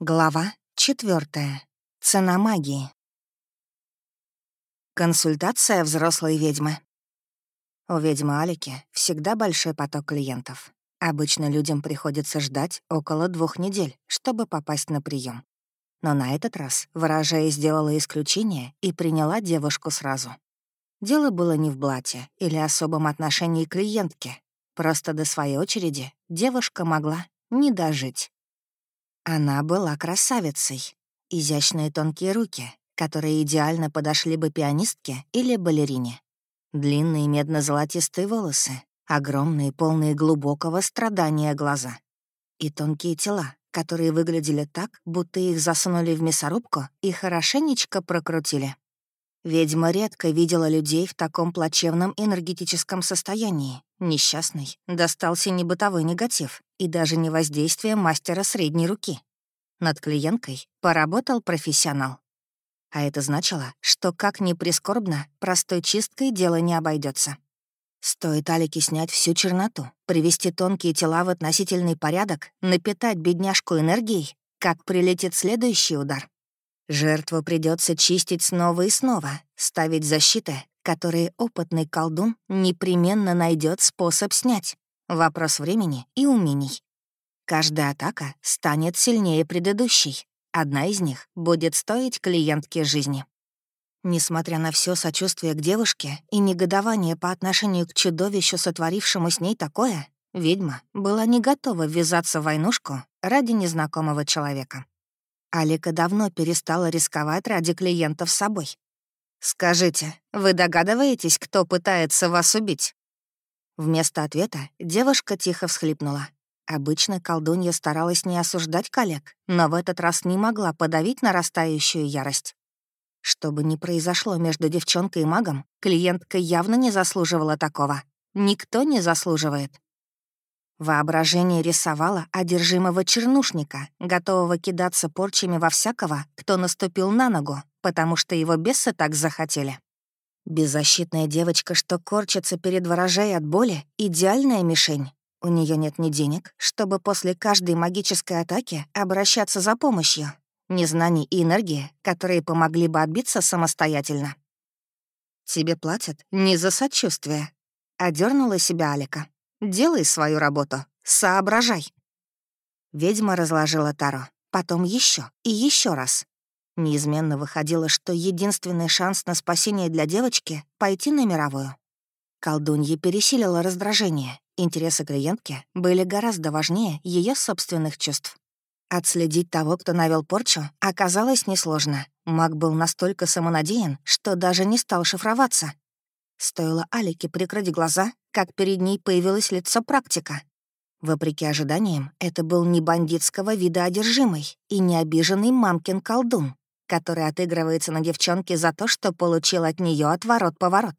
Глава четвертая. Цена магии. Консультация взрослой ведьмы. У ведьмы Алики всегда большой поток клиентов. Обычно людям приходится ждать около двух недель, чтобы попасть на прием. Но на этот раз ворожая сделала исключение и приняла девушку сразу. Дело было не в блате или особом отношении к клиентке. Просто до своей очереди девушка могла не дожить. Она была красавицей. Изящные тонкие руки, которые идеально подошли бы пианистке или балерине. Длинные медно-золотистые волосы, огромные, полные глубокого страдания глаза. И тонкие тела, которые выглядели так, будто их засунули в мясорубку и хорошенечко прокрутили. Ведьма редко видела людей в таком плачевном энергетическом состоянии. Несчастный достался не бытовой негатив и даже не воздействие мастера средней руки. Над клиенткой поработал профессионал. А это значило, что, как ни прискорбно, простой чисткой дело не обойдется. Стоит Алике снять всю черноту, привести тонкие тела в относительный порядок, напитать бедняжку энергией, как прилетит следующий удар. Жертву придется чистить снова и снова, ставить защиты, которые опытный колдун непременно найдет способ снять. Вопрос времени и умений. Каждая атака станет сильнее предыдущей. Одна из них будет стоить клиентке жизни. Несмотря на все сочувствие к девушке и негодование по отношению к чудовищу, сотворившему с ней такое, ведьма была не готова ввязаться в войнушку ради незнакомого человека. Алика давно перестала рисковать ради клиентов собой. «Скажите, вы догадываетесь, кто пытается вас убить?» Вместо ответа девушка тихо всхлипнула. Обычно колдунья старалась не осуждать коллег, но в этот раз не могла подавить нарастающую ярость. Что бы ни произошло между девчонкой и магом, клиентка явно не заслуживала такого. Никто не заслуживает. Воображение рисовало одержимого чернушника, готового кидаться порчами во всякого, кто наступил на ногу, потому что его бесы так захотели. Беззащитная девочка, что корчится перед ворожей от боли, — идеальная мишень. У нее нет ни денег, чтобы после каждой магической атаки обращаться за помощью, ни знаний и энергии, которые помогли бы отбиться самостоятельно. «Тебе платят не за сочувствие», — одернула себя Алика. Делай свою работу, соображай. Ведьма разложила Таро, потом еще и еще раз. Неизменно выходило, что единственный шанс на спасение для девочки — пойти на мировую. Колдунья пересилила раздражение. Интересы клиентки были гораздо важнее ее собственных чувств. Отследить того, кто навел порчу, оказалось несложно. Маг был настолько самонадеян, что даже не стал шифроваться. Стоило Алике прикрыть глаза, как перед ней появилось лицо практика. Вопреки ожиданиям, это был не бандитского вида одержимый и не обиженный мамкин колдун, который отыгрывается на девчонке за то, что получил от нее отворот-поворот.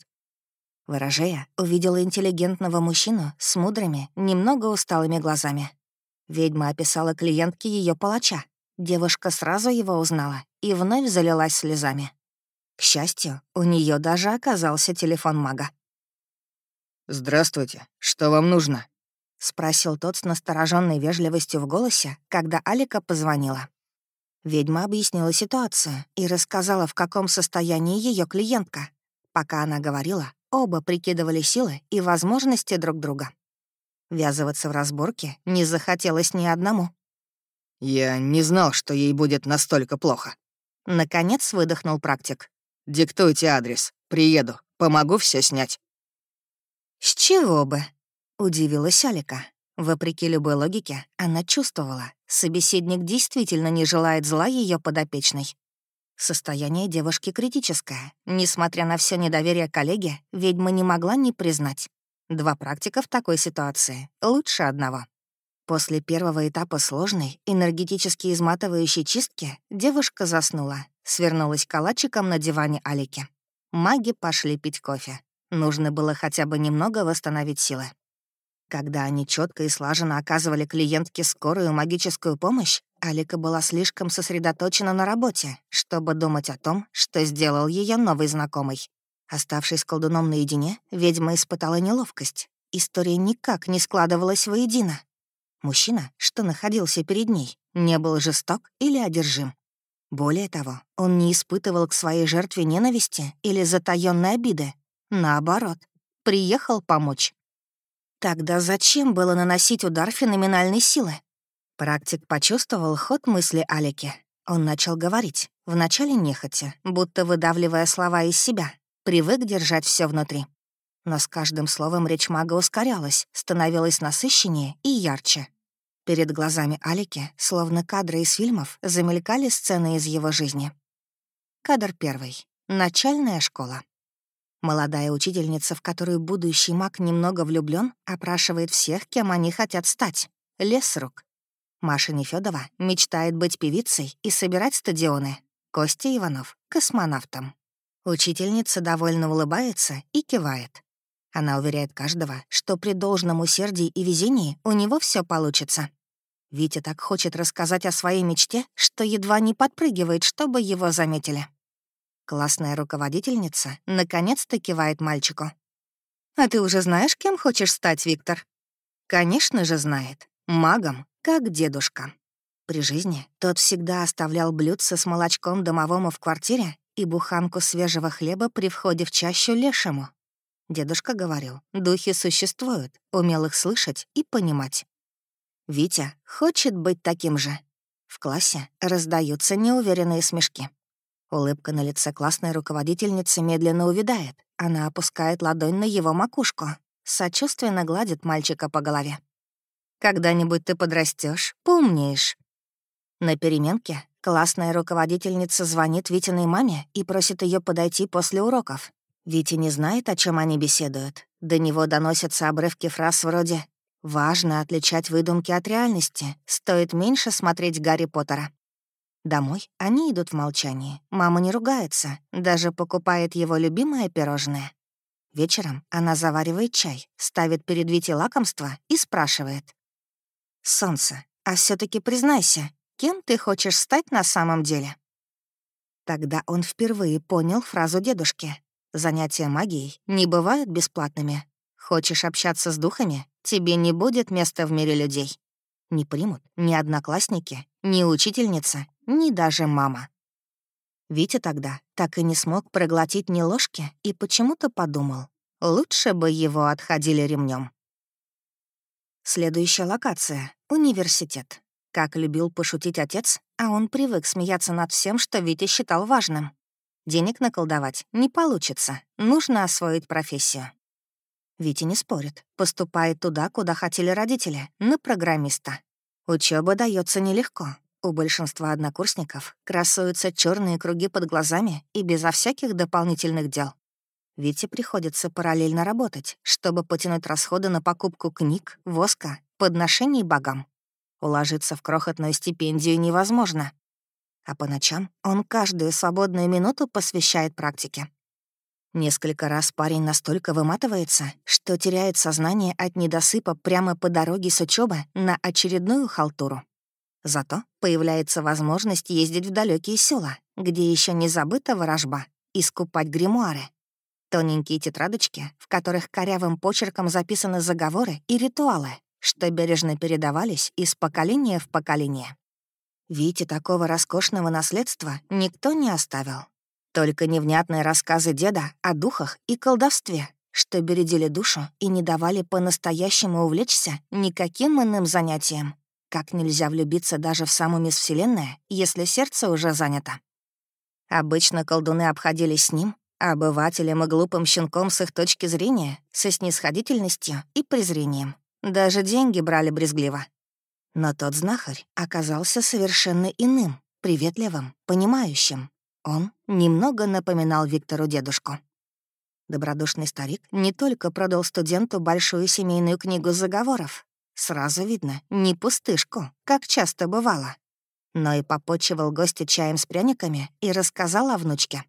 Ворожея увидела интеллигентного мужчину с мудрыми, немного усталыми глазами. Ведьма описала клиентке ее палача. Девушка сразу его узнала и вновь залилась слезами. К счастью, у нее даже оказался телефон мага. «Здравствуйте. Что вам нужно?» — спросил тот с настороженной вежливостью в голосе, когда Алика позвонила. Ведьма объяснила ситуацию и рассказала, в каком состоянии ее клиентка. Пока она говорила, оба прикидывали силы и возможности друг друга. Ввязываться в разборки не захотелось ни одному. «Я не знал, что ей будет настолько плохо». Наконец выдохнул практик. Диктуйте адрес. Приеду. Помогу все снять». «С чего бы?» — удивилась Алика. Вопреки любой логике, она чувствовала, собеседник действительно не желает зла ее подопечной. Состояние девушки критическое. Несмотря на все недоверие коллеги, ведьма не могла не признать. Два практика в такой ситуации лучше одного. После первого этапа сложной, энергетически изматывающей чистки девушка заснула, свернулась калачиком на диване Алики. Маги пошли пить кофе. Нужно было хотя бы немного восстановить силы. Когда они четко и слаженно оказывали клиентке скорую магическую помощь, Алика была слишком сосредоточена на работе, чтобы думать о том, что сделал ее новый знакомый. Оставшись с колдуном наедине, ведьма испытала неловкость. История никак не складывалась воедино. Мужчина, что находился перед ней, не был жесток или одержим. Более того, он не испытывал к своей жертве ненависти или затаённой обиды. Наоборот, приехал помочь. Тогда зачем было наносить удар феноменальной силы? Практик почувствовал ход мысли Алики. Он начал говорить, вначале нехотя, будто выдавливая слова из себя, привык держать все внутри. Но с каждым словом речь мага ускорялась, становилась насыщеннее и ярче. Перед глазами Алики, словно кадры из фильмов, замелькали сцены из его жизни. Кадр первый. Начальная школа. Молодая учительница, в которую будущий маг немного влюблен, опрашивает всех, кем они хотят стать. Лес рук. Маша Нефёдова мечтает быть певицей и собирать стадионы. Костя Иванов — космонавтом. Учительница довольно улыбается и кивает. Она уверяет каждого, что при должном усердии и везении у него все получится. Витя так хочет рассказать о своей мечте, что едва не подпрыгивает, чтобы его заметили. Классная руководительница наконец-то кивает мальчику. «А ты уже знаешь, кем хочешь стать, Виктор?» Конечно же знает. Магом, как дедушка. При жизни тот всегда оставлял блюдце с молочком домовому в квартире и буханку свежего хлеба при входе в чащу лешему. Дедушка говорил, духи существуют, умел их слышать и понимать. Витя хочет быть таким же. В классе раздаются неуверенные смешки. Улыбка на лице классной руководительницы медленно увядает. Она опускает ладонь на его макушку, сочувственно гладит мальчика по голове. «Когда-нибудь ты подрастешь, поумнеешь». На переменке классная руководительница звонит Витиной маме и просит ее подойти после уроков. Витя не знает, о чем они беседуют. До него доносятся обрывки фраз вроде Важно отличать выдумки от реальности. Стоит меньше смотреть Гарри Поттера. Домой они идут в молчании. Мама не ругается, даже покупает его любимое пирожное. Вечером она заваривает чай, ставит перед Витей лакомство и спрашивает. «Солнце, а все таки признайся, кем ты хочешь стать на самом деле?» Тогда он впервые понял фразу дедушки. Занятия магией не бывают бесплатными. Хочешь общаться с духами? тебе не будет места в мире людей. Не примут ни одноклассники, ни учительница, ни даже мама. Витя тогда так и не смог проглотить ни ложки и почему-то подумал, лучше бы его отходили ремнем. Следующая локация — университет. Как любил пошутить отец, а он привык смеяться над всем, что Витя считал важным. Денег наколдовать не получится, нужно освоить профессию. Витя не спорит, поступает туда, куда хотели родители, на программиста. Учеба дается нелегко. У большинства однокурсников красуются черные круги под глазами и безо всяких дополнительных дел. Вите приходится параллельно работать, чтобы потянуть расходы на покупку книг, воска, подношений богам. Уложиться в крохотную стипендию невозможно. А по ночам он каждую свободную минуту посвящает практике. Несколько раз парень настолько выматывается, что теряет сознание от недосыпа прямо по дороге с учебы на очередную халтуру. Зато появляется возможность ездить в далекие села, где еще не забыта ворожба, и скупать гримуары. Тоненькие тетрадочки, в которых корявым почерком записаны заговоры и ритуалы, что бережно передавались из поколения в поколение. Вите такого роскошного наследства никто не оставил, только невнятные рассказы деда о духах и колдовстве, что бередили душу и не давали по-настоящему увлечься никаким иным занятием. Как нельзя влюбиться даже в саму мисс Вселенная, если сердце уже занято. Обычно колдуны обходились с ним, обывателем и глупым щенком с их точки зрения, со снисходительностью и презрением. Даже деньги брали брезгливо. Но тот знахарь оказался совершенно иным, приветливым, понимающим, он немного напоминал Виктору дедушку. Добродушный старик не только продал студенту большую семейную книгу заговоров, сразу видно, не пустышку, как часто бывало, но и попочивал гостя чаем с пряниками и рассказал о внучке.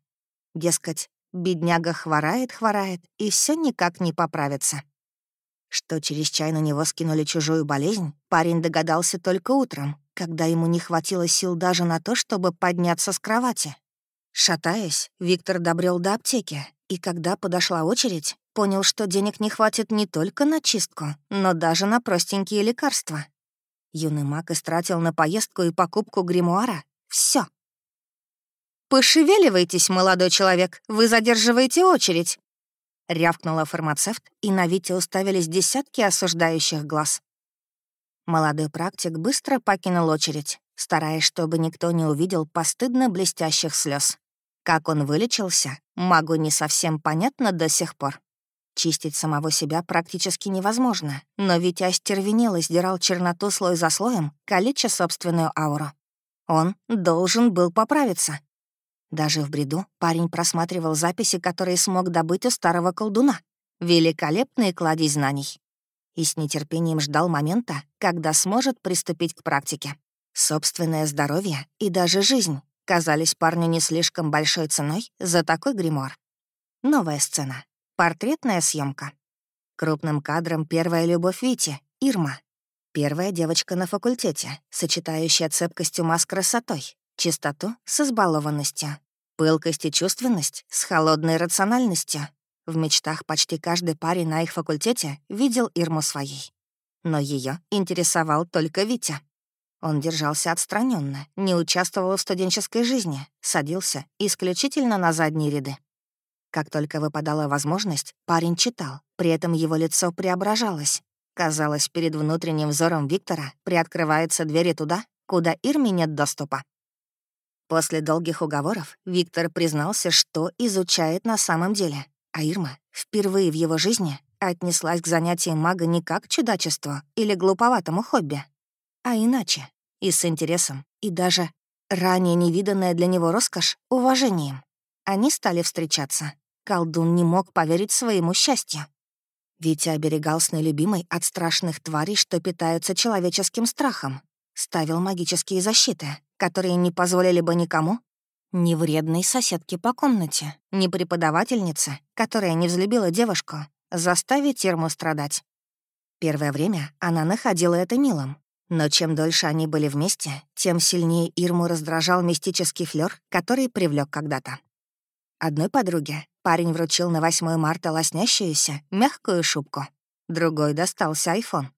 Дескать, бедняга хворает-хворает, и все никак не поправится. Что через чай на него скинули чужую болезнь, парень догадался только утром, когда ему не хватило сил даже на то, чтобы подняться с кровати. Шатаясь, Виктор добрел до аптеки, и когда подошла очередь, понял, что денег не хватит не только на чистку, но даже на простенькие лекарства. Юный маг истратил на поездку и покупку гримуара все. «Пошевеливайтесь, молодой человек, вы задерживаете очередь!» Рявкнула фармацевт, и на Вите уставились десятки осуждающих глаз. Молодой практик быстро покинул очередь, стараясь, чтобы никто не увидел постыдно блестящих слез. Как он вылечился, магу не совсем понятно до сих пор. Чистить самого себя практически невозможно, но Витя остервенел и сдирал черноту слой за слоем, калеча собственную ауру. Он должен был поправиться. Даже в бреду парень просматривал записи, которые смог добыть у старого колдуна. Великолепные кладезь знаний. И с нетерпением ждал момента, когда сможет приступить к практике. Собственное здоровье и даже жизнь казались парню не слишком большой ценой за такой гримуар. Новая сцена. Портретная съемка. Крупным кадром первая любовь Вити, Ирма. Первая девочка на факультете, сочетающая цепкость ума с красотой, чистоту с избалованностью, пылкость и чувственность с холодной рациональностью. В мечтах почти каждый парень на их факультете видел Ирму своей. Но ее интересовал только Витя. Он держался отстраненно, не участвовал в студенческой жизни, садился исключительно на задние ряды. Как только выпадала возможность, парень читал, при этом его лицо преображалось. Казалось, перед внутренним взором Виктора приоткрываются двери туда, куда Ирме нет доступа. После долгих уговоров Виктор признался, что изучает на самом деле, а Ирма впервые в его жизни отнеслась к занятиям мага не как к чудачеству или глуповатому хобби, а иначе, и с интересом, и даже ранее невиданная для него роскошь — уважением. Они стали встречаться, Колдун не мог поверить своему счастью. Витя оберегал сны любимой от страшных тварей, что питаются человеческим страхом. Ставил магические защиты, которые не позволили бы никому, ни вредной соседке по комнате, ни преподавательнице, которая не взлюбила девушку, заставить Ирму страдать. Первое время она находила это милым, но чем дольше они были вместе, тем сильнее Ирму раздражал мистический флёр, который привлек когда-то. Одной подруге Парень вручил на 8 марта лоснящуюся, мягкую шубку. Другой достался айфон.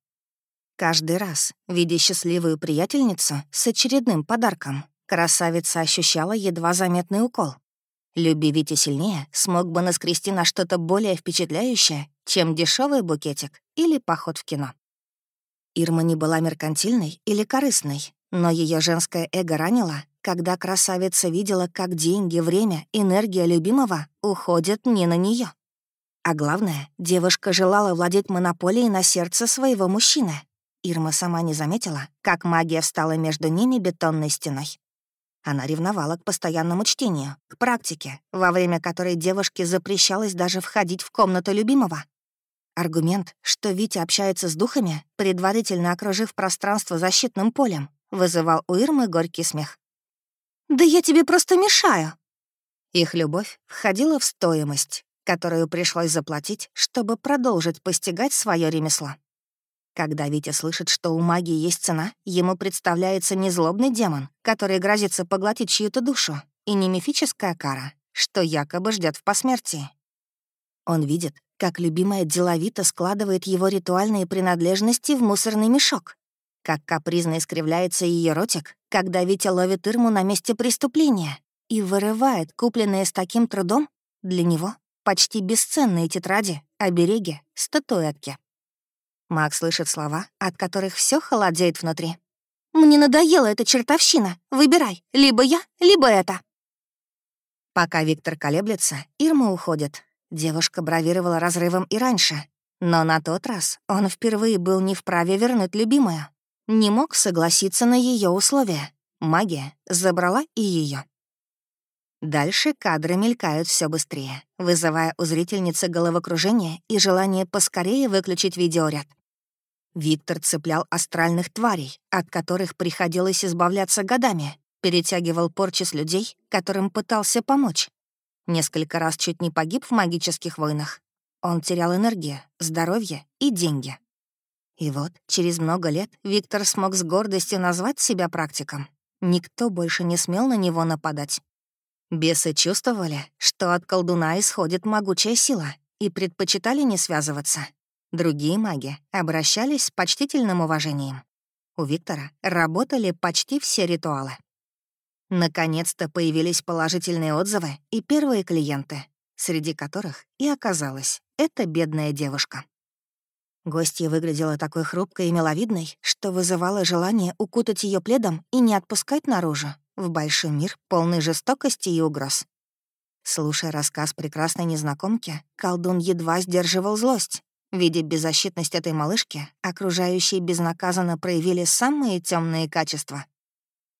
Каждый раз, видя счастливую приятельницу с очередным подарком, красавица ощущала едва заметный укол. Люби Вити сильнее, смог бы наскрести на что-то более впечатляющее, чем дешевый букетик или поход в кино. Ирма не была меркантильной или корыстной, но ее женское эго ранило, когда красавица видела, как деньги, время, энергия любимого уходят не на нее. А главное, девушка желала владеть монополией на сердце своего мужчины. Ирма сама не заметила, как магия встала между ними бетонной стеной. Она ревновала к постоянному чтению, к практике, во время которой девушке запрещалось даже входить в комнату любимого. Аргумент, что Витя общается с духами, предварительно окружив пространство защитным полем, вызывал у Ирмы горький смех. «Да я тебе просто мешаю!» Их любовь входила в стоимость, которую пришлось заплатить, чтобы продолжить постигать свое ремесло. Когда Витя слышит, что у магии есть цена, ему представляется не злобный демон, который грозится поглотить чью-то душу, и не мифическая кара, что якобы ждет в посмертии. Он видит, как любимая деловито складывает его ритуальные принадлежности в мусорный мешок, как капризно искривляется ее ротик, когда Витя ловит Ирму на месте преступления и вырывает купленные с таким трудом для него почти бесценные тетради, обереги, статуэтки. Макс слышит слова, от которых все холодеет внутри. «Мне надоела эта чертовщина. Выбирай, либо я, либо это». Пока Виктор колеблется, Ирма уходит. Девушка бравировала разрывом и раньше, но на тот раз он впервые был не вправе вернуть любимую не мог согласиться на ее условия. Магия забрала и ее. Дальше кадры мелькают все быстрее, вызывая у зрительницы головокружение и желание поскорее выключить видеоряд. Виктор цеплял астральных тварей, от которых приходилось избавляться годами, перетягивал порчи с людей, которым пытался помочь. Несколько раз чуть не погиб в магических войнах. Он терял энергию, здоровье и деньги. И вот, через много лет Виктор смог с гордостью назвать себя практиком. Никто больше не смел на него нападать. Бесы чувствовали, что от колдуна исходит могучая сила, и предпочитали не связываться. Другие маги обращались с почтительным уважением. У Виктора работали почти все ритуалы. Наконец-то появились положительные отзывы и первые клиенты, среди которых и оказалась эта бедная девушка. Гостья выглядела такой хрупкой и миловидной, что вызывало желание укутать ее пледом и не отпускать наружу, в большой мир, полный жестокости и угроз. Слушая рассказ прекрасной незнакомки, колдун едва сдерживал злость. Видя беззащитность этой малышки, окружающие безнаказанно проявили самые темные качества.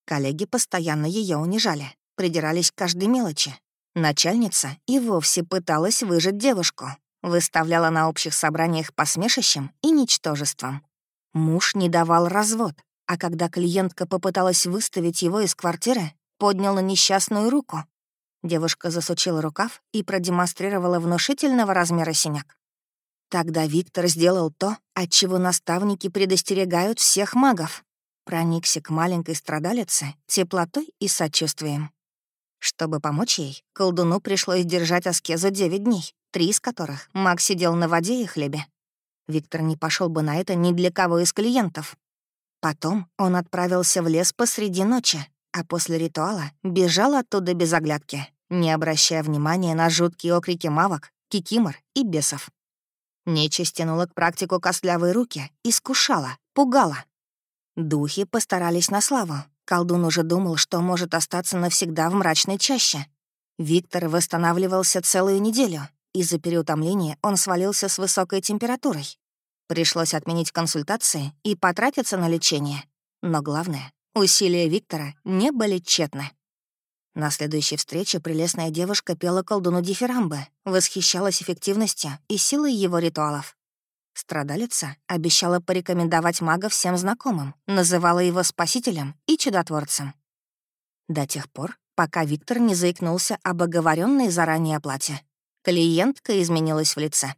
Коллеги постоянно ее унижали, придирались к каждой мелочи. Начальница и вовсе пыталась выжить девушку, выставляла на общих собраниях посмешищем и ничтожеством. Муж не давал развод, а когда клиентка попыталась выставить его из квартиры, поднял несчастную руку. Девушка засучила рукав и продемонстрировала внушительного размера синяк. Тогда Виктор сделал то, от чего наставники предостерегают всех магов. Проникся к маленькой страдалице теплотой и сочувствием. Чтобы помочь ей, колдуну пришлось держать аскезу 9 дней, три из которых маг сидел на воде и хлебе. Виктор не пошел бы на это ни для кого из клиентов. Потом он отправился в лес посреди ночи, а после ритуала бежал оттуда без оглядки, не обращая внимания на жуткие окрики мавок, кикимор и бесов. Нечисть тянула к практику костлявые руки, искушала, пугала. Духи постарались на славу. Колдун уже думал, что может остаться навсегда в мрачной чаще. Виктор восстанавливался целую неделю, из-за переутомления он свалился с высокой температурой. Пришлось отменить консультации и потратиться на лечение. Но главное, усилия Виктора не были тщетны. На следующей встрече прелестная девушка пела колдуну дифирамбы, восхищалась эффективностью и силой его ритуалов. Страдалица обещала порекомендовать мага всем знакомым, называла его спасителем и чудотворцем. До тех пор, пока Виктор не заикнулся об оговоренной заранее оплате. Клиентка изменилась в лице.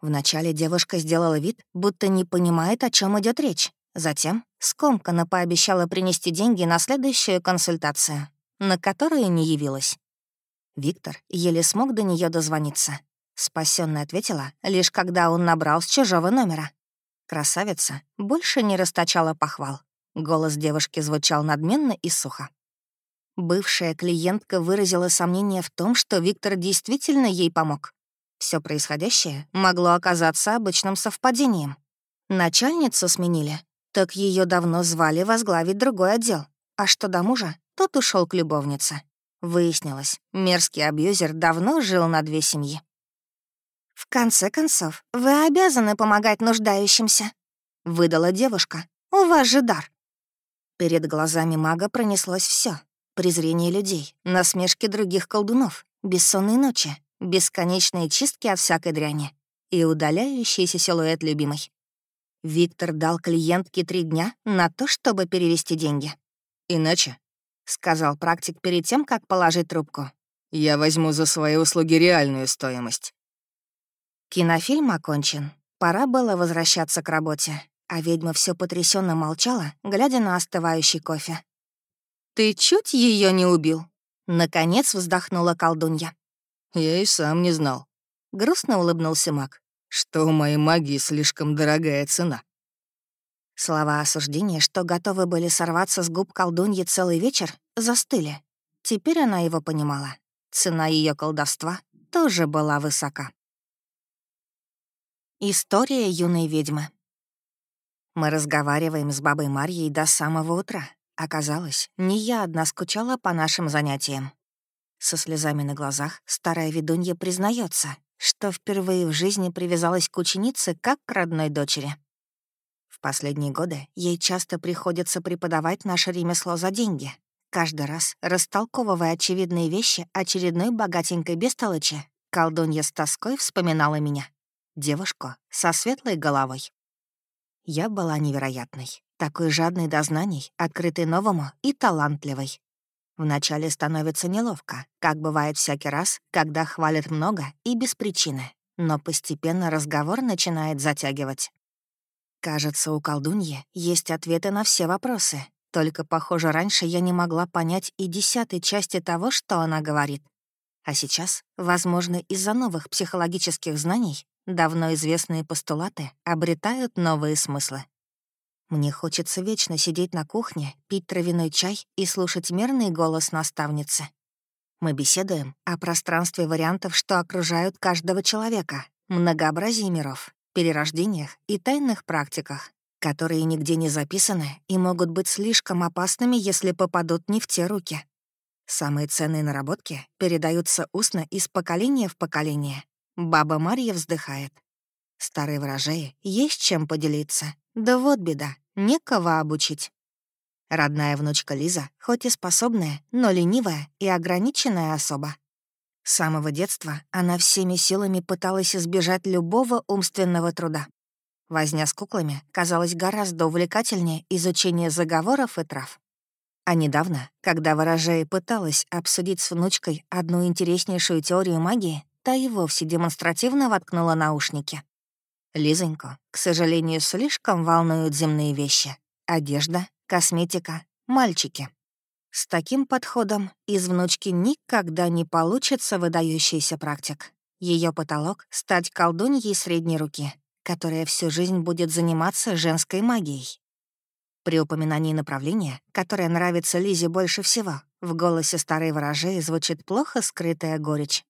Вначале девушка сделала вид, будто не понимает, о чем идет речь. Затем скомканно пообещала принести деньги на следующую консультацию, на которую не явилась. Виктор еле смог до нее дозвониться. Спасённая ответила, лишь когда он набрал с чужого номера. Красавица больше не расточала похвал. Голос девушки звучал надменно и сухо. Бывшая клиентка выразила сомнение в том, что Виктор действительно ей помог. Все происходящее могло оказаться обычным совпадением. Начальницу сменили, так ее давно звали возглавить другой отдел. А что до мужа, тот ушел к любовнице. Выяснилось, мерзкий абьюзер давно жил на две семьи. «В конце концов, вы обязаны помогать нуждающимся», — выдала девушка. «У вас же дар». Перед глазами мага пронеслось все: презрение людей, насмешки других колдунов, бессонные ночи, бесконечные чистки от всякой дряни и удаляющийся силуэт любимой. Виктор дал клиентке три дня на то, чтобы перевести деньги. «Иначе», — сказал практик перед тем, как положить трубку, «я возьму за свои услуги реальную стоимость». Кинофильм окончен. Пора было возвращаться к работе, а ведьма все потрясенно молчала, глядя на остывающий кофе. «Ты чуть ее не убил?» Наконец вздохнула колдунья. «Я и сам не знал». Грустно улыбнулся маг. «Что у моей магии слишком дорогая цена». Слова осуждения, что готовы были сорваться с губ колдуньи целый вечер, застыли. Теперь она его понимала. Цена ее колдовства тоже была высока. История юной ведьмы. Мы разговариваем с бабой Марьей до самого утра. Оказалось, не я одна скучала по нашим занятиям. Со слезами на глазах старая ведунья признается, что впервые в жизни привязалась к ученице как к родной дочери. Последние годы ей часто приходится преподавать наше ремесло за деньги, каждый раз растолковывая очевидные вещи очередной богатенькой бестолочи, колдунья с тоской вспоминала меня, девушку со светлой головой. Я была невероятной, такой жадной до знаний, открытой новому и талантливой. Вначале становится неловко, как бывает всякий раз, когда хвалят много и без причины, но постепенно разговор начинает затягивать. Кажется, у колдуньи есть ответы на все вопросы, только, похоже, раньше я не могла понять и десятой части того, что она говорит. А сейчас, возможно, из-за новых психологических знаний, давно известные постулаты обретают новые смыслы. Мне хочется вечно сидеть на кухне, пить травяной чай и слушать мерный голос наставницы. Мы беседуем о пространстве вариантов, что окружают каждого человека, многообразии миров, перерождениях и тайных практиках, которые нигде не записаны и могут быть слишком опасными, если попадут не в те руки. Самые ценные наработки передаются устно из поколения в поколение. Баба Марья вздыхает. Старые ворожеи есть чем поделиться. Да вот беда, некого обучить. Родная внучка Лиза, хоть и способная, но ленивая и ограниченная особа. С самого детства она всеми силами пыталась избежать любого умственного труда. Возня с куклами казалась гораздо увлекательнее изучения заговоров и трав. А недавно, когда ворожея пыталась обсудить с внучкой одну интереснейшую теорию магии, та и вовсе демонстративно воткнула наушники. Лизоньку, к сожалению, слишком волнуют земные вещи. Одежда, косметика, мальчики. С таким подходом из внучки никогда не получится выдающийся практик. Ее потолок — стать колдуньей средней руки, которая всю жизнь будет заниматься женской магией. При упоминании направления, которое нравится Лизе больше всего, в голосе старой ворожеи звучит плохо скрытая горечь.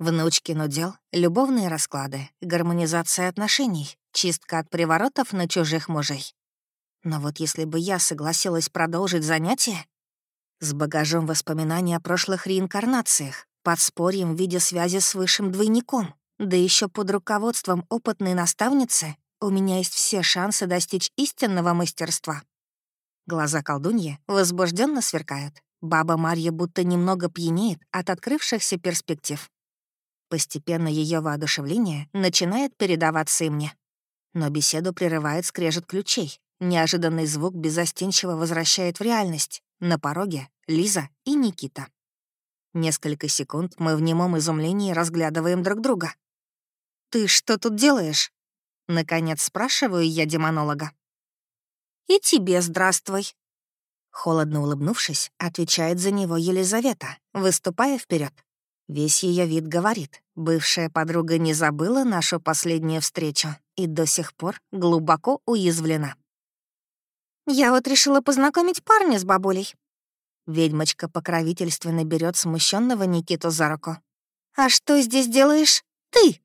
Внучкин удел — любовные расклады, гармонизация отношений, чистка от приворотов на чужих мужей. Но вот если бы я согласилась продолжить занятие, с багажом воспоминаний о прошлых реинкарнациях, подспорьем в виде связи с высшим двойником, да еще под руководством опытной наставницы, у меня есть все шансы достичь истинного мастерства. Глаза колдуньи возбужденно сверкают. Баба Марья будто немного пьянеет от открывшихся перспектив. Постепенно ее воодушевление начинает передаваться и мне. Но беседу прерывает скрежет ключей. Неожиданный звук безостенчиво возвращает в реальность. На пороге Лиза и Никита. Несколько секунд мы в немом изумлении разглядываем друг друга. «Ты что тут делаешь?» Наконец спрашиваю я демонолога. «И тебе здравствуй», Холодно улыбнувшись, отвечает за него Елизавета, выступая вперед. Весь ее вид говорит, бывшая подруга не забыла нашу последнюю встречу и до сих пор глубоко уязвлена. «Я вот решила познакомить парня с бабулей». Ведьмочка покровительственно берет смущенного Никиту за руку. «А что здесь делаешь ты?»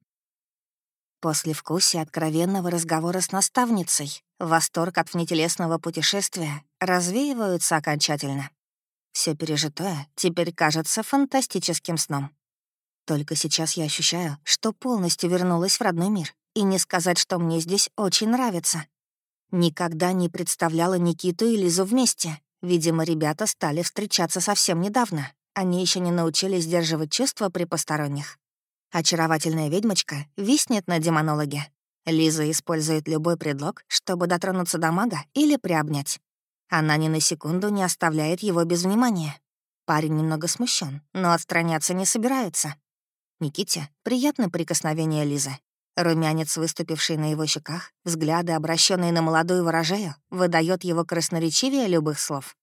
После вкуса откровенного разговора с наставницей, восторг от внетелесного путешествия развеиваются окончательно. Все пережитое теперь кажется фантастическим сном. Только сейчас я ощущаю, что полностью вернулась в родной мир. И не сказать, что мне здесь очень нравится. Никогда не представляла Никиту и Лизу вместе. Видимо, ребята стали встречаться совсем недавно. Они еще не научились сдерживать чувства при посторонних. Очаровательная ведьмочка виснет на демонологе. Лиза использует любой предлог, чтобы дотронуться до мага или приобнять. Она ни на секунду не оставляет его без внимания. Парень немного смущен, но отстраняться не собирается. Никите приятно прикосновение Лизы. Румянец, выступивший на его щеках, взгляды, обращенные на молодую ворожею, выдает его красноречивее любых слов.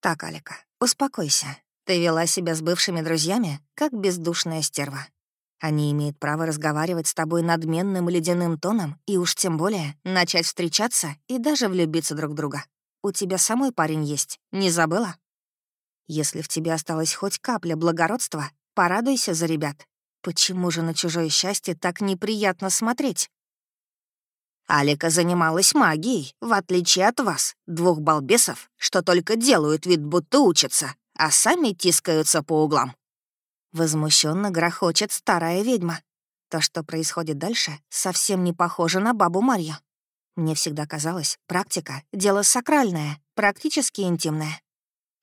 «Так, Алика, успокойся. Ты вела себя с бывшими друзьями, как бездушная стерва. Они имеют право разговаривать с тобой надменным ледяным тоном и уж тем более начать встречаться и даже влюбиться друг в друга. У тебя самой парень есть, не забыла? Если в тебе осталась хоть капля благородства, порадуйся за ребят. Почему же на чужое счастье так неприятно смотреть? Алика занималась магией, в отличие от вас, двух балбесов, что только делают вид, будто учатся, а сами тискаются по углам. Возмущенно грохочет старая ведьма. То, что происходит дальше, совсем не похоже на бабу Марью. Мне всегда казалось, практика — дело сакральное, практически интимное.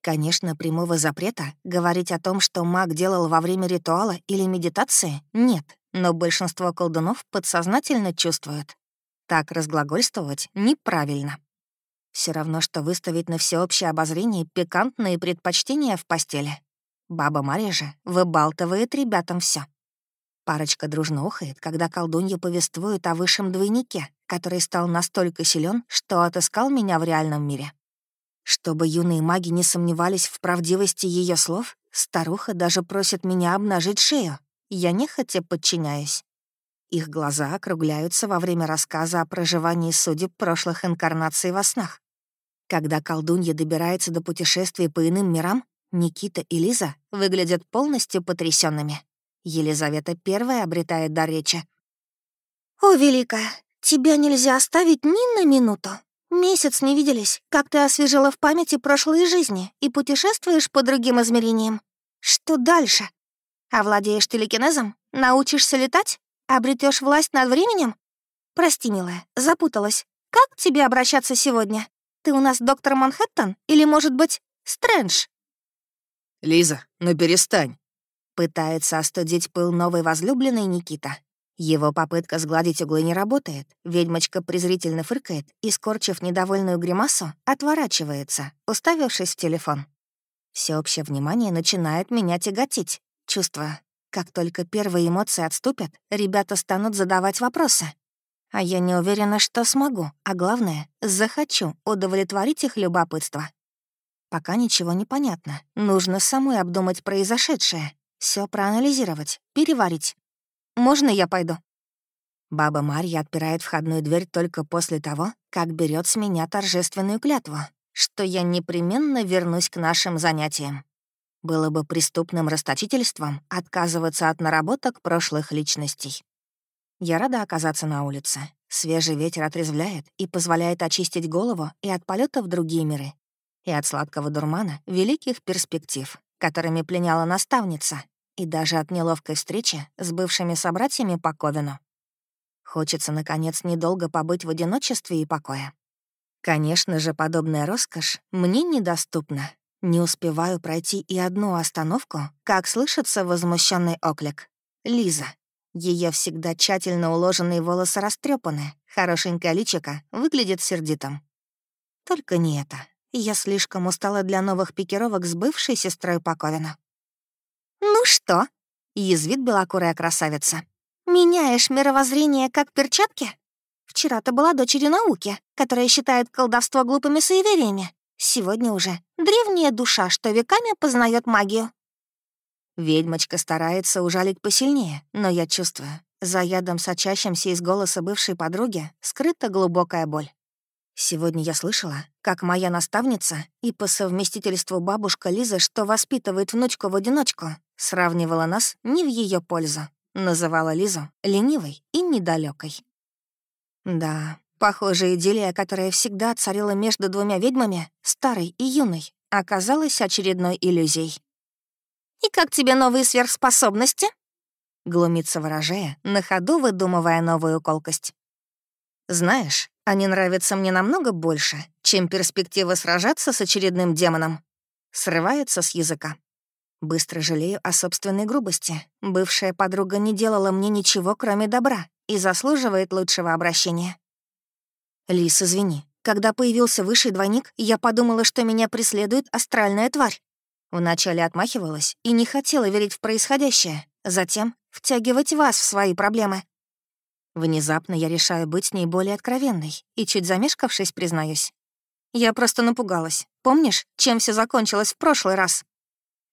Конечно, прямого запрета говорить о том, что маг делал во время ритуала или медитации, нет, но большинство колдунов подсознательно чувствуют. Так разглагольствовать неправильно. Все равно, что выставить на всеобщее обозрение пикантные предпочтения в постели. Баба Мария же выбалтывает ребятам все. Парочка дружно ухает, когда колдунья повествует о высшем двойнике, который стал настолько силен, что отыскал меня в реальном мире. Чтобы юные маги не сомневались в правдивости ее слов, старуха даже просит меня обнажить шею. Я нехотя подчиняюсь. Их глаза округляются во время рассказа о проживании судеб прошлых инкарнаций во снах. Когда колдунья добирается до путешествий по иным мирам, Никита и Лиза выглядят полностью потрясенными. Елизавета первая обретает дар речи. «О, Великая, тебя нельзя оставить ни на минуту. Месяц не виделись, как ты освежила в памяти прошлые жизни и путешествуешь по другим измерениям. Что дальше? Овладеешь телекинезом? Научишься летать? Обретешь власть над временем? Прости, милая, запуталась. Как к тебе обращаться сегодня? Ты у нас доктор Манхэттен или, может быть, Стрэндж?» «Лиза, ну перестань!» Пытается остудить пыл новой возлюбленной Никита. Его попытка сгладить углы не работает. Ведьмочка презрительно фыркает и, скорчив недовольную гримасу, отворачивается, уставившись в телефон. Всеобщее внимание начинает меня тяготить. Чувство, как только первые эмоции отступят, ребята станут задавать вопросы. А я не уверена, что смогу, а главное, захочу удовлетворить их любопытство. Пока ничего не понятно. Нужно самой обдумать произошедшее, все проанализировать, переварить. Можно я пойду? Баба Марья отпирает входную дверь только после того, как берет с меня торжественную клятву, что я непременно вернусь к нашим занятиям. Было бы преступным расточительством отказываться от наработок прошлых личностей. Я рада оказаться на улице. Свежий ветер отрезвляет и позволяет очистить голову и от полета в другие миры, и от сладкого дурмана великих перспектив, которыми пленяла наставница, и даже от неловкой встречи с бывшими собратьями по Ковину. Хочется, наконец, недолго побыть в одиночестве и покое. Конечно же, подобная роскошь мне недоступна. Не успеваю пройти и одну остановку, как слышится возмущенный оклик. «Лиза, ее всегда тщательно уложенные волосы растрепаны, хорошенькое личико выглядит сердитым. Только не это. Я слишком устала для новых пикировок с бывшей сестрой Паковина. «Ну что?» — язвит белокурая красавица. «Меняешь мировоззрение как перчатки? Вчера ты была дочерью науки, которая считает колдовство глупыми суевериями. Сегодня уже древняя душа, что веками познает магию. Ведьмочка старается ужалить посильнее, но я чувствую, за ядом, сочащимся из голоса бывшей подруги, скрыта глубокая боль. Сегодня я слышала, как моя наставница и по совместительству бабушка Лиза, что воспитывает внучку в одиночку, сравнивала нас не в ее пользу, называла Лизу ленивой и недалекой. Да, похоже, идиллия, которая всегда царила между двумя ведьмами, старой и юной, оказалась очередной иллюзией. «И как тебе новые сверхспособности?» Глумится ворожея, на ходу выдумывая новую колкость. «Знаешь, они нравятся мне намного больше, чем перспектива сражаться с очередным демоном». Срывается с языка. Быстро жалею о собственной грубости. Бывшая подруга не делала мне ничего, кроме добра, и заслуживает лучшего обращения. Лис, извини. Когда появился высший двойник, я подумала, что меня преследует астральная тварь. Вначале отмахивалась и не хотела верить в происходящее, затем втягивать вас в свои проблемы. Внезапно я решаю быть с ней более откровенной и, чуть замешкавшись, признаюсь. Я просто напугалась. Помнишь, чем все закончилось в прошлый раз?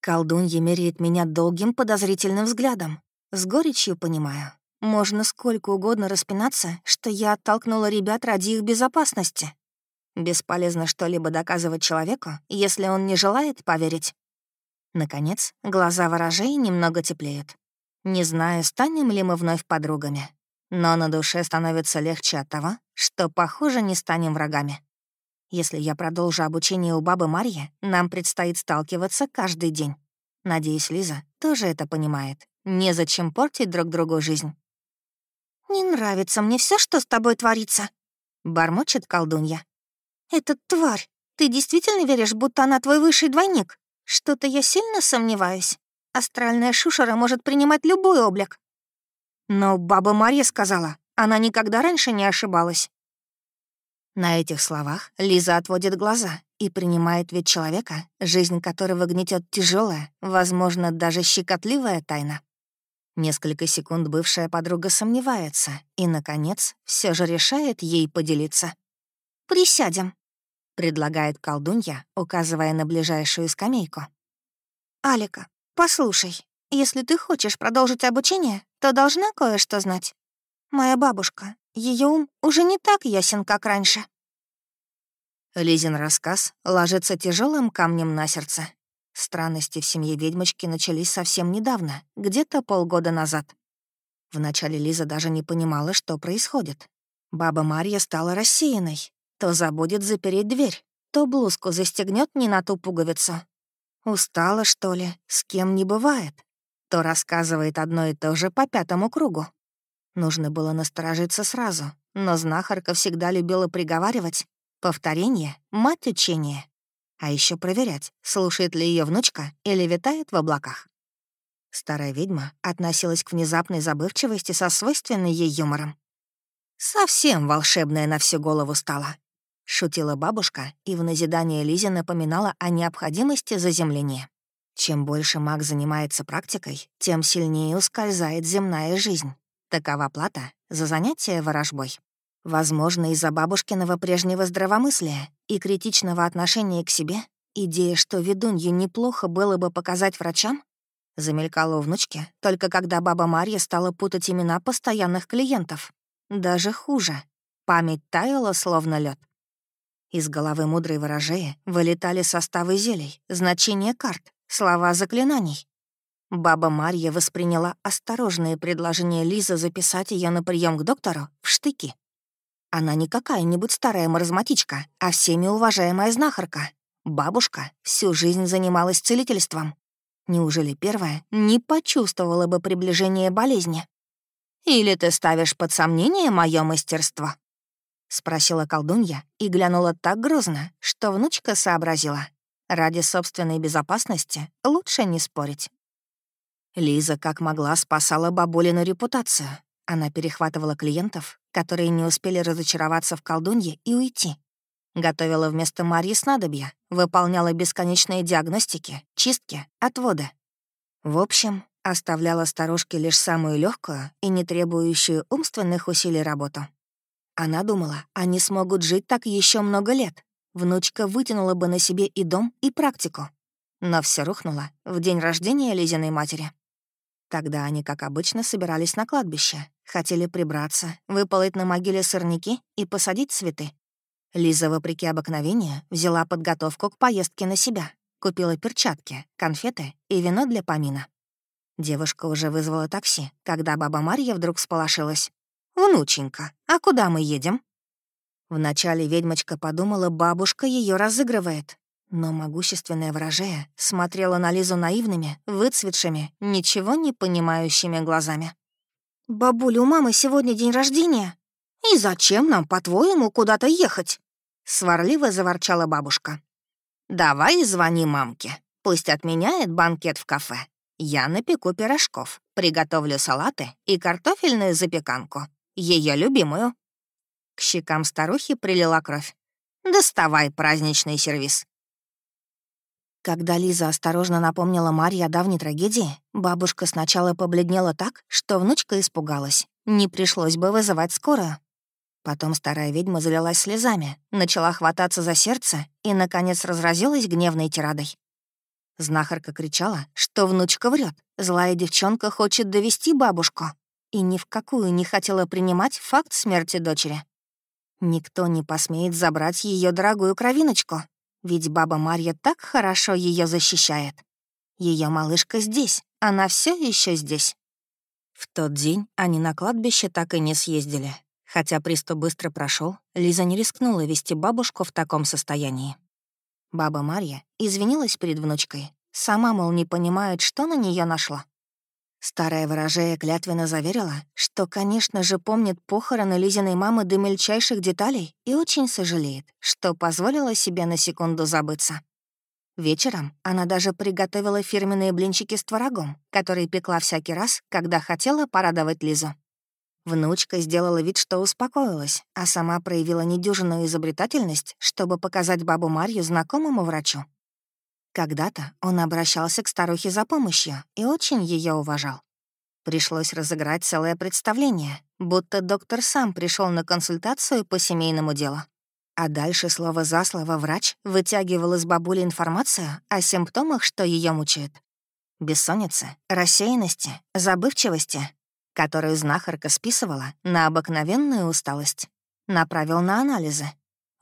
Колдунья меряет меня долгим подозрительным взглядом. С горечью понимаю. Можно сколько угодно распинаться, что я оттолкнула ребят ради их безопасности. Бесполезно что-либо доказывать человеку, если он не желает поверить. Наконец, глаза ворожей немного теплеют. Не знаю, станем ли мы вновь подругами, но на душе становится легче от того, что, похоже, не станем врагами. Если я продолжу обучение у бабы Марьи, нам предстоит сталкиваться каждый день. Надеюсь, Лиза тоже это понимает. Незачем портить друг другу жизнь. «Не нравится мне все, что с тобой творится», — бормочет колдунья. «Этот тварь, ты действительно веришь, будто она твой высший двойник?» Что-то я сильно сомневаюсь. Астральная шушера может принимать любой облик. Но баба Марья сказала, она никогда раньше не ошибалась. На этих словах Лиза отводит глаза и принимает вид человека, жизнь которого гнетет тяжелая, возможно, даже щекотливая тайна. Несколько секунд бывшая подруга сомневается и, наконец, все же решает ей поделиться. «Присядем», — предлагает колдунья, указывая на ближайшую скамейку. «Алика, послушай, если ты хочешь продолжить обучение, то должна кое-что знать. Моя бабушка, ее ум уже не так ясен, как раньше». Лизин рассказ ложится тяжелым камнем на сердце. Странности в семье ведьмочки начались совсем недавно, где-то полгода назад. Вначале Лиза даже не понимала, что происходит. Баба Марья стала рассеянной. То забудет запереть дверь, то блузку застегнет не на ту пуговицу. Устала, что ли, с кем не бывает. То рассказывает одно и то же по пятому кругу. Нужно было насторожиться сразу, но знахарка всегда любила приговаривать «повторение — мать учения». А еще проверять, слушает ли ее внучка или витает в облаках. Старая ведьма относилась к внезапной забывчивости со свойственной ей юмором. «Совсем волшебная на всю голову стала», — шутила бабушка и в назидание Лизе напоминала о необходимости заземления. Чем больше маг занимается практикой, тем сильнее ускользает земная жизнь. Такова плата за занятие ворожбой. Возможно, из-за бабушкиного прежнего здравомыслия и критичного отношения к себе, идея, что ведунью неплохо было бы показать врачам, замелькала у внучки, только когда баба Марья стала путать имена постоянных клиентов. Даже хуже. Память таяла, словно лед. Из головы мудрой ворожеи вылетали составы зелий, значения карт, слова заклинаний. Баба Марья восприняла осторожные предложения Лизы записать ее на прием к доктору в штыки. Она не какая-нибудь старая маразматичка, а всеми уважаемая знахарка. Бабушка всю жизнь занималась целительством. Неужели первая не почувствовала бы приближение болезни? «Или ты ставишь под сомнение мое мастерство?» — спросила колдунья и глянула так грозно, что внучка сообразила. Ради собственной безопасности лучше не спорить. Лиза как могла спасала бабулину репутацию. Она перехватывала клиентов, которые не успели разочароваться в колдунье и уйти. Готовила вместо Марьи снадобья, выполняла бесконечные диагностики, чистки, отводы. В общем, оставляла старушке лишь самую легкую и не требующую умственных усилий работу. Она думала, они смогут жить так еще много лет. Внучка вытянула бы на себе и дом, и практику. Но все рухнуло в день рождения Лизиной матери. Тогда они, как обычно, собирались на кладбище. Хотели прибраться, выполоть на могиле сорняки и посадить цветы. Лиза, вопреки обыкновению, взяла подготовку к поездке на себя. Купила перчатки, конфеты и вино для помина. Девушка уже вызвала такси, когда баба Марья вдруг сполошилась. «Внученька, а куда мы едем?» Вначале ведьмочка подумала, бабушка ее разыгрывает, но могущественная вражея смотрела на Лизу наивными, выцветшими, ничего не понимающими глазами. «Бабуля, у мамы сегодня день рождения. И зачем нам, по-твоему, куда-то ехать?» Сварливо заворчала бабушка. «Давай звони мамке. Пусть отменяет банкет в кафе. Я напеку пирожков, приготовлю салаты и картофельную запеканку. Ее любимую». К щекам старухи прилила кровь. «Доставай праздничный сервиз. Когда Лиза осторожно напомнила Марье о давней трагедии, бабушка сначала побледнела так, что внучка испугалась. Не пришлось бы вызывать скорую. Потом старая ведьма залилась слезами, начала хвататься за сердце и, наконец, разразилась гневной тирадой. Знахарка кричала, что внучка врет, злая девчонка хочет довести бабушку, и ни в какую не хотела принимать факт смерти дочери. Никто не посмеет забрать ее дорогую кровиночку, ведь баба Марья так хорошо ее защищает. Ее малышка здесь, она все еще здесь. В тот день они на кладбище так и не съездили. Хотя приступ быстро прошел, Лиза не рискнула вести бабушку в таком состоянии. Баба Марья извинилась перед внучкой. Сама, мол, не понимает, что на нее нашло. Старая ворожея клятвенно заверила, что, конечно же, помнит похороны Лизиной мамы до мельчайших деталей и очень сожалеет, что позволила себе на секунду забыться. Вечером она даже приготовила фирменные блинчики с творогом, которые пекла всякий раз, когда хотела порадовать Лизу. Внучка сделала вид, что успокоилась, а сама проявила недюжинную изобретательность, чтобы показать бабу Марью знакомому врачу. Когда-то он обращался к старухе за помощью и очень ее уважал. Пришлось разыграть целое представление, будто доктор сам пришел на консультацию по семейному делу. А дальше слово за слово врач вытягивал из бабули информацию о симптомах, что ее мучает. Бессоннице, рассеянности, забывчивости. которую знахарка списывала на обыкновенную усталость. Направил на анализы.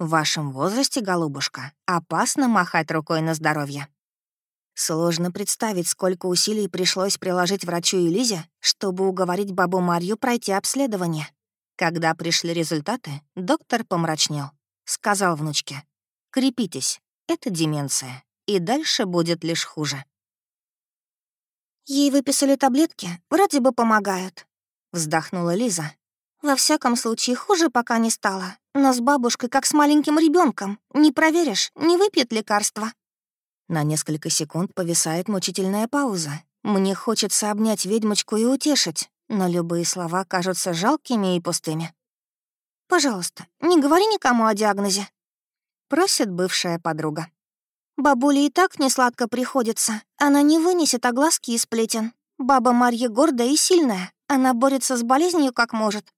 В вашем возрасте, голубушка, опасно махать рукой на здоровье. Сложно представить, сколько усилий пришлось приложить врачу и Лизе, чтобы уговорить бабу Марью пройти обследование. Когда пришли результаты, доктор помрачнел. Сказал внучке, «Крепитесь, это деменция, и дальше будет лишь хуже». «Ей выписали таблетки, вроде бы помогают», — вздохнула Лиза. «Во всяком случае, хуже пока не стало, но с бабушкой как с маленьким ребенком. Не проверишь, не выпьет лекарства». На несколько секунд повисает мучительная пауза. Мне хочется обнять ведьмочку и утешить, но любые слова кажутся жалкими и пустыми. «Пожалуйста, не говори никому о диагнозе», — просит бывшая подруга. «Бабуле и так несладко приходится. Она не вынесет огласки и сплетен. Баба Марья гордая и сильная. Она борется с болезнью как может.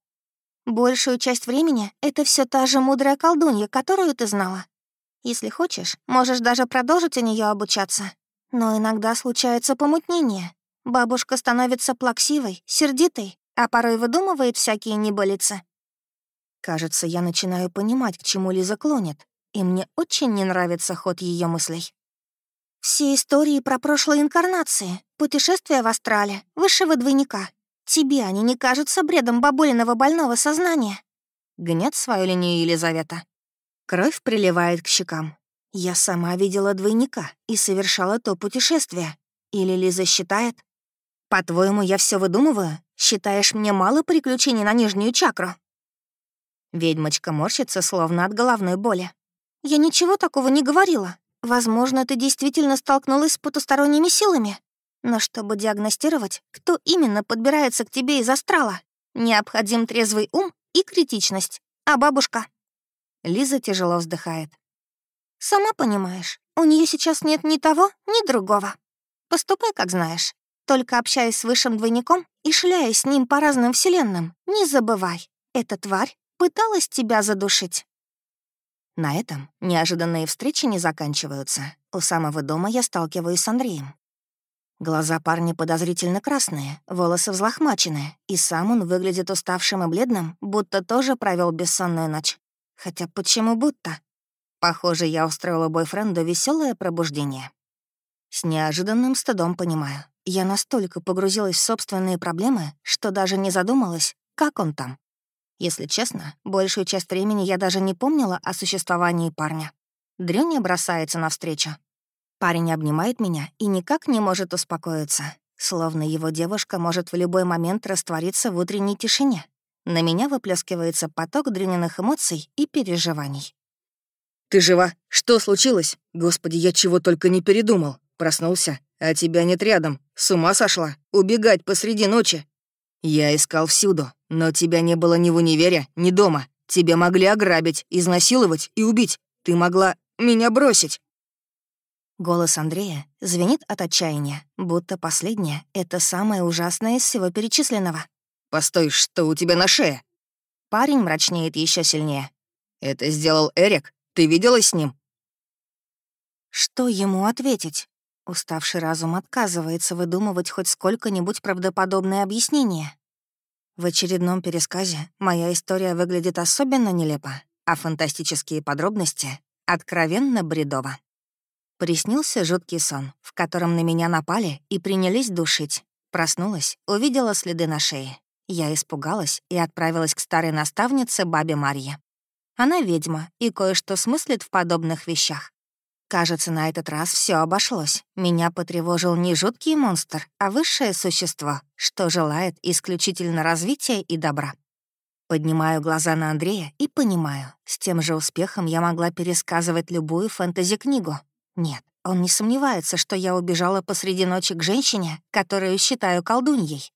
Большую часть времени это все та же мудрая колдунья, которую ты знала. Если хочешь, можешь даже продолжить у нее обучаться. Но иногда случается помутнение. Бабушка становится плаксивой, сердитой, а порой выдумывает всякие небылицы. Кажется, я начинаю понимать, к чему Лиза клонит, и мне очень не нравится ход ее мыслей. Все истории про прошлые инкарнации, путешествия в астрале, высшего двойника. Тебе они не кажутся бредом бабулиного больного сознания? Гнет свою линию Елизавета. Кровь приливает к щекам. Я сама видела двойника и совершала то путешествие. Или Лиза считает? По-твоему, я все выдумываю? Считаешь, мне мало приключений на нижнюю чакру? Ведьмочка морщится, словно от головной боли. Я ничего такого не говорила. Возможно, ты действительно столкнулась с потусторонними силами. Но чтобы диагностировать, кто именно подбирается к тебе из астрала, необходим трезвый ум и критичность. А бабушка? Лиза тяжело вздыхает. «Сама понимаешь, у нее сейчас нет ни того, ни другого. Поступай, как знаешь. Только общаясь с высшим двойником и шляясь с ним по разным вселенным, не забывай, эта тварь пыталась тебя задушить». На этом неожиданные встречи не заканчиваются. У самого дома я сталкиваюсь с Андреем. Глаза парня подозрительно красные, волосы взлохмаченные, и сам он выглядит уставшим и бледным, будто тоже провел бессонную ночь. Хотя почему будто? Похоже, я устроила бойфренду веселое пробуждение. С неожиданным стыдом понимаю. Я настолько погрузилась в собственные проблемы, что даже не задумалась, как он там. Если честно, большую часть времени я даже не помнила о существовании парня. Дрюня бросается навстречу. Парень обнимает меня и никак не может успокоиться, словно его девушка может в любой момент раствориться в утренней тишине. На меня выплескивается поток дрюниных эмоций и переживаний. «Ты жива? Что случилось? Господи, я чего только не передумал. Проснулся, а тебя нет рядом. С ума сошла? Убегать посреди ночи?» «Я искал всюду, но тебя не было ни в универе, ни дома. Тебя могли ограбить, изнасиловать и убить. Ты могла меня бросить». Голос Андрея звенит от отчаяния, будто последнее — это самое ужасное из всего перечисленного. «Постой, что у тебя на шее?» Парень мрачнеет еще сильнее. «Это сделал Эрик? Ты виделась с ним?» Что ему ответить? Уставший разум отказывается выдумывать хоть сколько-нибудь правдоподобное объяснение. В очередном пересказе моя история выглядит особенно нелепо, а фантастические подробности — откровенно бредово. Приснился жуткий сон, в котором на меня напали и принялись душить. Проснулась, увидела следы на шее. Я испугалась и отправилась к старой наставнице бабе Марье. Она ведьма и кое-что смыслит в подобных вещах. Кажется, на этот раз все обошлось. Меня потревожил не жуткий монстр, а высшее существо, что желает исключительно развития и добра. Поднимаю глаза на Андрея и понимаю, с тем же успехом я могла пересказывать любую фэнтези-книгу. Нет, он не сомневается, что я убежала посреди ночи к женщине, которую считаю колдуньей.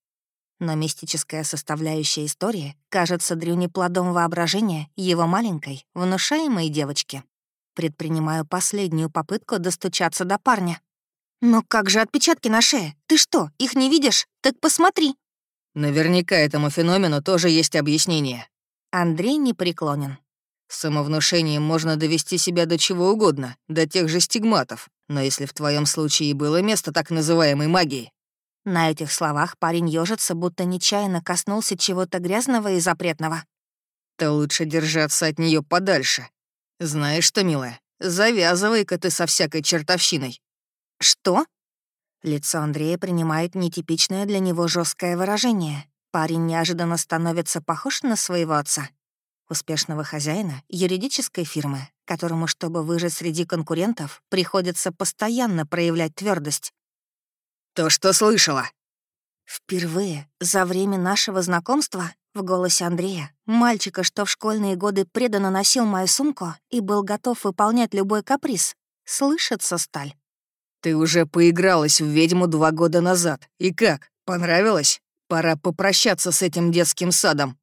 Но мистическая составляющая истории кажется Дрюне плодом воображения его маленькой, внушаемой девочки. Предпринимаю последнюю попытку достучаться до парня. «Но как же отпечатки на шее? Ты что, их не видишь? Так посмотри!» Наверняка этому феномену тоже есть объяснение. Андрей не преклонен. Самовнушением можно довести себя до чего угодно, до тех же стигматов. Но если в твоем случае было место так называемой магии, На этих словах парень ёжится, будто нечаянно коснулся чего-то грязного и запретного. «То лучше держаться от нее подальше. Знаешь что, милая, завязывай-ка ты со всякой чертовщиной». «Что?» Лицо Андрея принимает нетипичное для него жесткое выражение. Парень неожиданно становится похож на своего отца. Успешного хозяина юридической фирмы, которому, чтобы выжить среди конкурентов, приходится постоянно проявлять твердость. «То, что слышала». Впервые за время нашего знакомства в голосе Андрея, мальчика, что в школьные годы преданно носил мою сумку и был готов выполнять любой каприз, слышится сталь. «Ты уже поигралась в ведьму два года назад. И как, понравилось? Пора попрощаться с этим детским садом».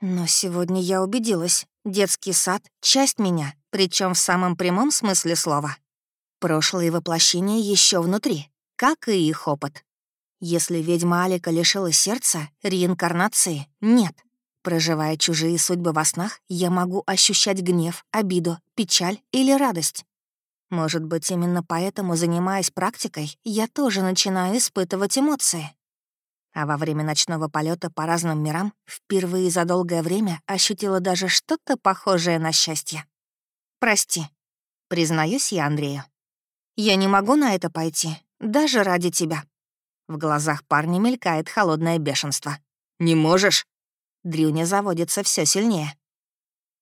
Но сегодня я убедилась, детский сад — часть меня, причем в самом прямом смысле слова. Прошлые воплощения еще внутри, как и их опыт. Если ведьма Алика лишила сердца, реинкарнации нет. Проживая чужие судьбы во снах, я могу ощущать гнев, обиду, печаль или радость. Может быть, именно поэтому, занимаясь практикой, я тоже начинаю испытывать эмоции. А во время ночного полета по разным мирам впервые за долгое время ощутила даже что-то похожее на счастье. «Прости», — признаюсь я Андрею. «Я не могу на это пойти, даже ради тебя». В глазах парня мелькает холодное бешенство. «Не можешь?» Дрюня заводится все сильнее.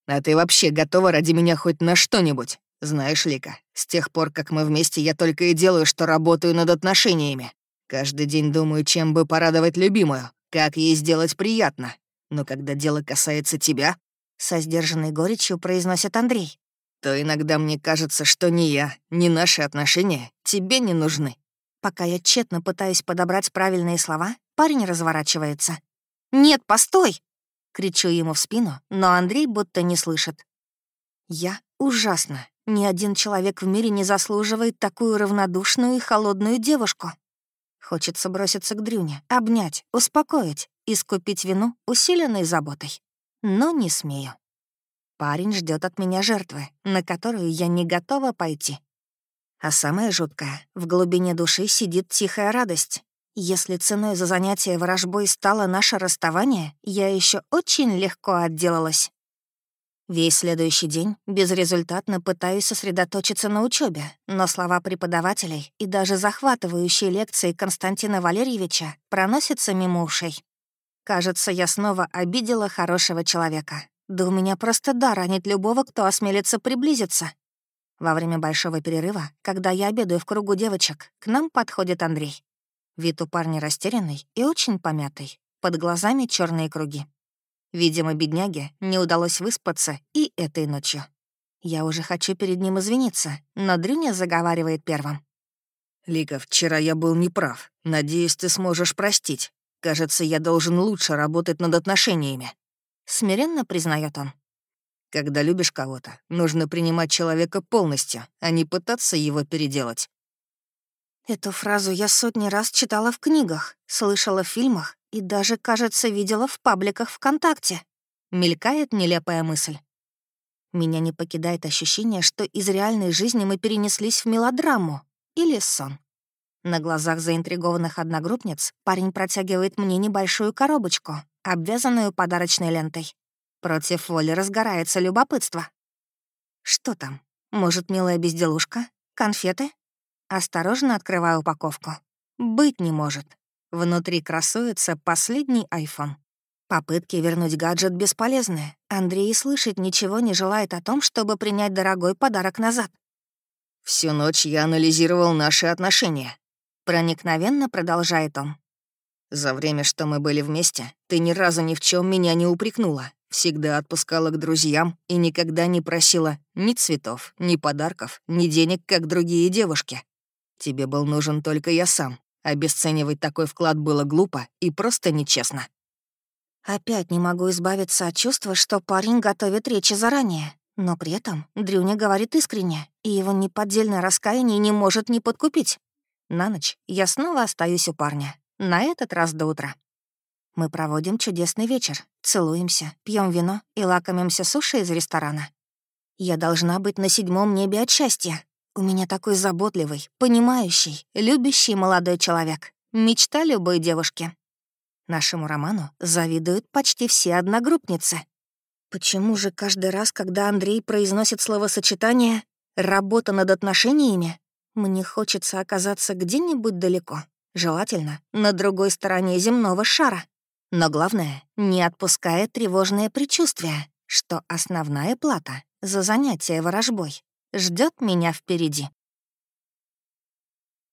«А ты вообще готова ради меня хоть на что-нибудь? Знаешь, Лика, с тех пор, как мы вместе, я только и делаю, что работаю над отношениями. Каждый день думаю, чем бы порадовать любимую, как ей сделать приятно. Но когда дело касается тебя...» Со сдержанной горечью произносит Андрей. «То иногда мне кажется, что ни я, ни наши отношения тебе не нужны. Пока я тщетно пытаюсь подобрать правильные слова, парень разворачивается. «Нет, постой!» Кричу ему в спину, но Андрей будто не слышит. Я ужасно. Ни один человек в мире не заслуживает такую равнодушную и холодную девушку. Хочется броситься к Дрюне, обнять, успокоить, искупить вину усиленной заботой. Но не смею. Парень ждет от меня жертвы, на которую я не готова пойти. А самое жуткое, в глубине души сидит тихая радость. Если ценой за занятие ворожбой стало наше расставание, я еще очень легко отделалась. Весь следующий день безрезультатно пытаюсь сосредоточиться на учебе, но слова преподавателей и даже захватывающие лекции Константина Валерьевича проносятся мимо ушей. Кажется, я снова обидела хорошего человека. Да у меня просто дар ранить любого, кто осмелится приблизиться. Во время большого перерыва, когда я обедаю в кругу девочек, к нам подходит Андрей. Вид у парня растерянный и очень помятый, под глазами черные круги. Видимо, бедняге не удалось выспаться и этой ночью. Я уже хочу перед ним извиниться, но Дрюня заговаривает первым. «Лика, вчера я был неправ. Надеюсь, ты сможешь простить. Кажется, я должен лучше работать над отношениями». Смиренно признает он. Когда любишь кого-то, нужно принимать человека полностью, а не пытаться его переделать. Эту фразу я сотни раз читала в книгах, слышала в фильмах и даже, кажется, видела в пабликах ВКонтакте. Мелькает нелепая мысль. Меня не покидает ощущение, что из реальной жизни мы перенеслись в мелодраму или сон. На глазах заинтригованных одногруппниц парень протягивает мне небольшую коробочку, обвязанную подарочной лентой. Против воли разгорается любопытство. Что там? Может, милая безделушка? Конфеты? Осторожно открываю упаковку. Быть не может. Внутри красуется последний iPhone. Попытки вернуть гаджет бесполезны. Андрей слышать ничего не желает о том, чтобы принять дорогой подарок назад. Всю ночь я анализировал наши отношения. Проникновенно продолжает он. За время, что мы были вместе, ты ни разу ни в чем меня не упрекнула. Всегда отпускала к друзьям и никогда не просила ни цветов, ни подарков, ни денег, как другие девушки. Тебе был нужен только я сам. Обесценивать такой вклад было глупо и просто нечестно. Опять не могу избавиться от чувства, что парень готовит речи заранее. Но при этом Дрюня говорит искренне, и его неподдельное раскаяние не может не подкупить. На ночь я снова остаюсь у парня. На этот раз до утра. Мы проводим чудесный вечер, целуемся, пьем вино и лакомимся суши из ресторана. Я должна быть на седьмом небе от счастья. У меня такой заботливый, понимающий, любящий молодой человек. Мечта любой девушки. Нашему роману завидуют почти все одногруппницы. Почему же каждый раз, когда Андрей произносит словосочетание «работа над отношениями», мне хочется оказаться где-нибудь далеко, желательно на другой стороне земного шара. Но главное, не отпускает тревожное предчувствие, что основная плата за занятие ворожбой ждет меня впереди.